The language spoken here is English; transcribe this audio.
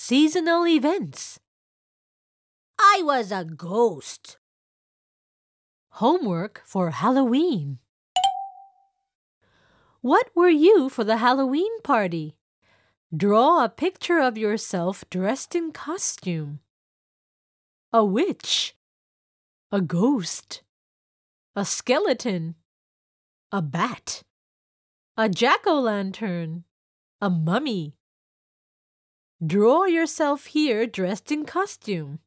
seasonal events. I was a ghost. Homework for Halloween. What were you for the Halloween party? Draw a picture of yourself dressed in costume. A witch. A ghost. A skeleton. A bat. A jack o' lantern. A mummy. Draw yourself here dressed in costume.